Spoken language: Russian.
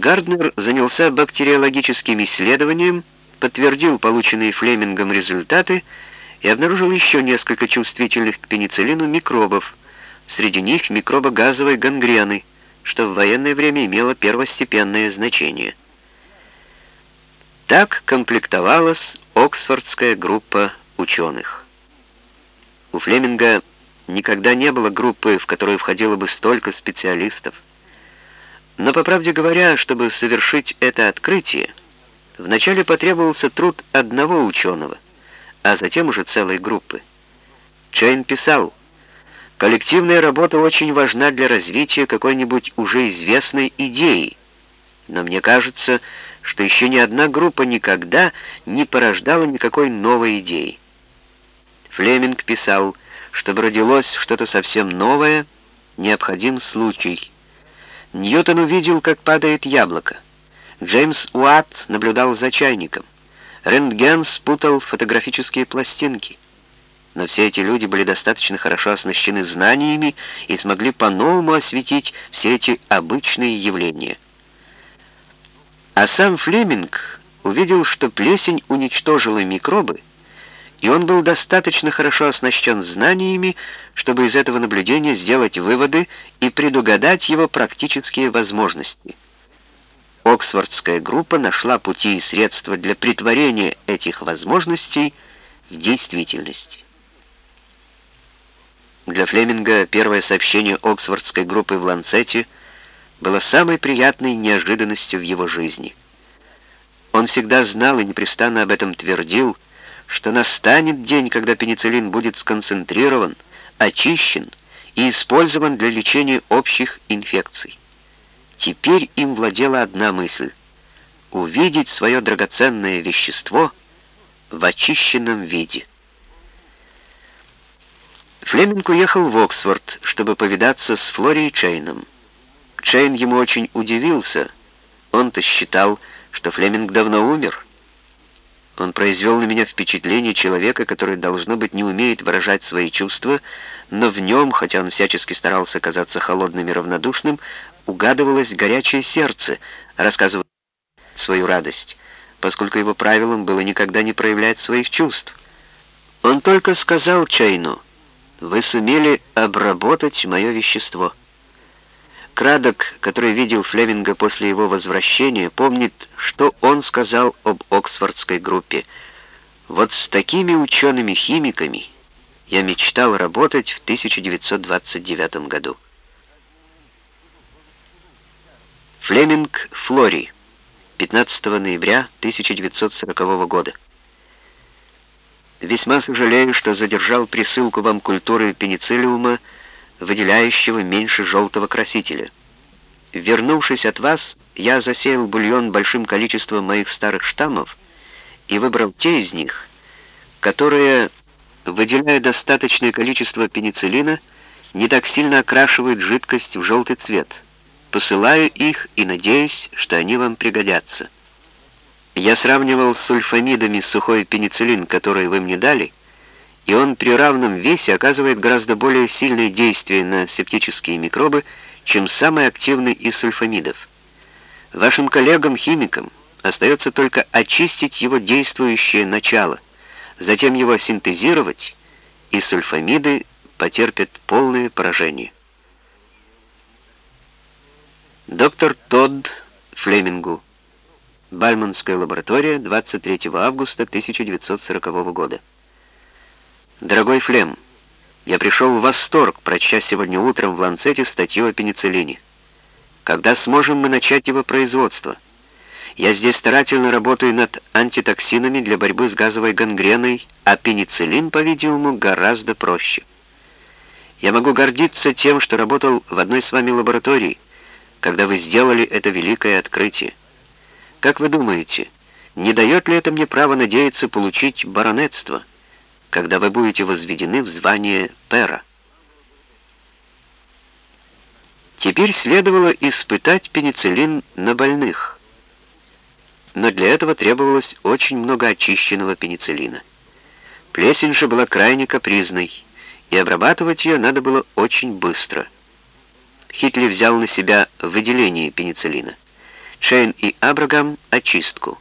Гарднер занялся бактериологическим исследованием, подтвердил полученные Флемингом результаты и обнаружил еще несколько чувствительных к пенициллину микробов, среди них микроба газовой гангрены, что в военное время имело первостепенное значение. Так комплектовалась Оксфордская группа ученых. У Флеминга никогда не было группы, в которую входило бы столько специалистов. Но, по правде говоря, чтобы совершить это открытие, вначале потребовался труд одного ученого, а затем уже целой группы. Чейн писал, «Коллективная работа очень важна для развития какой-нибудь уже известной идеи, но мне кажется, что еще ни одна группа никогда не порождала никакой новой идеи». Флеминг писал, чтобы родилось что-то совсем новое, необходим случай — Ньютон увидел, как падает яблоко. Джеймс Уатт наблюдал за чайником. Рентген спутал фотографические пластинки. Но все эти люди были достаточно хорошо оснащены знаниями и смогли по-новому осветить все эти обычные явления. А сам Флеминг увидел, что плесень уничтожила микробы, и он был достаточно хорошо оснащен знаниями, чтобы из этого наблюдения сделать выводы и предугадать его практические возможности. Оксфордская группа нашла пути и средства для притворения этих возможностей в действительность. Для Флеминга первое сообщение Оксфордской группы в Ланцете было самой приятной неожиданностью в его жизни. Он всегда знал и непрестанно об этом твердил, что настанет день, когда пенициллин будет сконцентрирован, очищен и использован для лечения общих инфекций. Теперь им владела одна мысль — увидеть свое драгоценное вещество в очищенном виде. Флеминг уехал в Оксфорд, чтобы повидаться с Флори и Чейном. Чейн ему очень удивился. Он-то считал, что Флеминг давно умер — он произвел на меня впечатление человека, который, должно быть, не умеет выражать свои чувства, но в нем, хотя он всячески старался казаться холодным и равнодушным, угадывалось горячее сердце, рассказывая свою радость, поскольку его правилом было никогда не проявлять своих чувств. Он только сказал Чайну, «Вы сумели обработать мое вещество». Крадок, который видел Флеминга после его возвращения, помнит, что он сказал об Оксфордской группе. «Вот с такими учеными-химиками я мечтал работать в 1929 году». Флеминг Флори, 15 ноября 1940 года. Весьма сожалею, что задержал присылку вам культуры пенициллиума, выделяющего меньше желтого красителя. Вернувшись от вас, я засеял бульон большим количеством моих старых штаммов и выбрал те из них, которые, выделяя достаточное количество пенициллина, не так сильно окрашивают жидкость в желтый цвет. Посылаю их и надеюсь, что они вам пригодятся. Я сравнивал с сульфамидами сухой пенициллин, который вы мне дали, и он при равном весе оказывает гораздо более сильное действие на септические микробы, чем самый активный из сульфамидов. Вашим коллегам-химикам остается только очистить его действующее начало, затем его синтезировать, и сульфамиды потерпят полное поражение. Доктор Тодд Флемингу. Бальманская лаборатория, 23 августа 1940 года. Дорогой Флем, я пришел в восторг, прочтя сегодня утром в Ланцете статью о пенициллине. Когда сможем мы начать его производство? Я здесь старательно работаю над антитоксинами для борьбы с газовой гангреной, а пенициллин, по-видимому, гораздо проще. Я могу гордиться тем, что работал в одной с вами лаборатории, когда вы сделали это великое открытие. Как вы думаете, не дает ли это мне право надеяться получить баронетство?» Когда вы будете возведены в звание пера. Теперь следовало испытать пенициллин на больных. Но для этого требовалось очень много очищенного пенициллина. Плесень же была крайне капризной, и обрабатывать ее надо было очень быстро. Хитли взял на себя выделение пенициллина. Чейн и Абрагам — очистку.